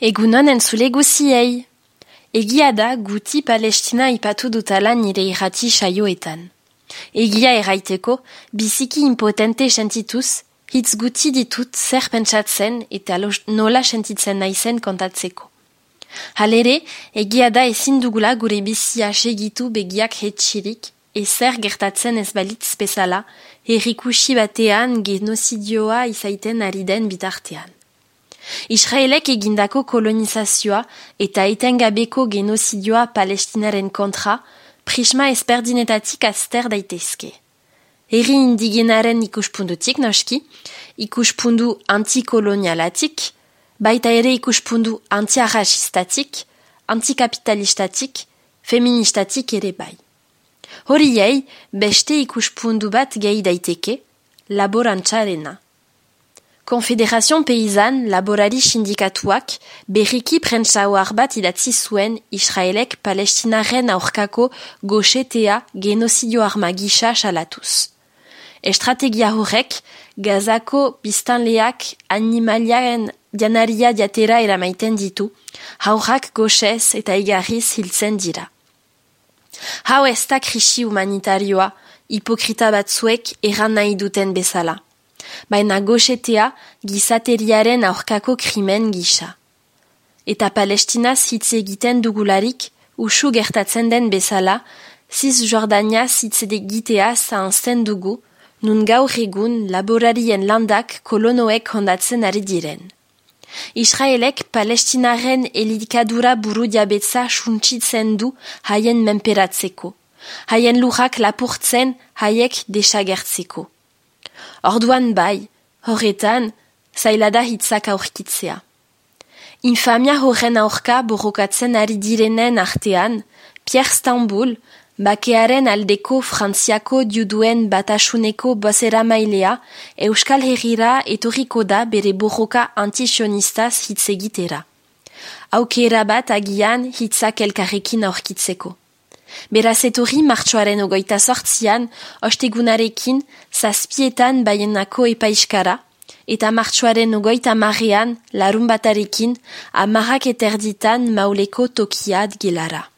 Egunon entzule guziei! Egia da guti Palestina ipatu dutala nire irrati saioetan. Egia erraiteko, biziki impotente sentituz, hitz guti ditut zer pentsatzen eta nola sentitzen naizen kontatzeko. Halere, egia da ezin dugula gure bizia segitu begiak hetxirik, ezer gertatzen ez balitz bezala, errikusi batean genozidioa izaiten ari den bitartean. Israelek egindako kolonizazioa eta etengabeko genozidioa palestinaren kontra, prisma ezberdinetatik azter daitezke. Herri indigenaren ikuspundutik noski, ikuspundu antikolonialatik, baita ere ikuspundu antiarrachistatik, antikapitalistatik, feministatik ere bai. Horiei, beste ikuspundu bat gehi daiteke, laborantxarena. Konfederazioan peizan laborari sindikatuak berriki prentsauar bat idatzi zuen Israelek palestinaren aurkako goxetea genozidio arma gisa salatuz. Estrategia horrek, gazako biztanleak animaliaren dianaria diatera eramaiten ditu, haurrak goxez eta igarriz hiltzen dira. Hau ez da krisi humanitarioa, hipokrita batzuek erran nahi duten bezala baina goxetea gizateriaren aurkako krimen gisa. Eta palestinaz hitz egiten dugularik, usu gertatzen den bezala, ziz Jordania hitz egitea zahantzen dugu, nun gaur egun laborarien landak kolonoek hondatzen ari diren. Israelek palestinaren elikadura buru diabetza suntsitzen du haien menperatzeko, haien lujak lapurtzen haiek desagertzeko. Orduan bai, horretan, zailada hitzak aurkitzea. Infamia horren aurka borrokatzen ari direnen artean, Pierre Stambul, bakearen aldeko frantziako diuduen batasuneko bozera mailea, Euskal Herrira etorriko da bere borroka antisionistaz hitz egitera. Aukera bat agian hitzak elkarrekin aurkitzeko. Beraz etorri martxoaren ogoita sortzian, ostegunarekin, zazpietan baienako epaiskara, eta martxoaren ogoita marrean, larun batarekin, amarrak eterditan mauleko tokiad gelara.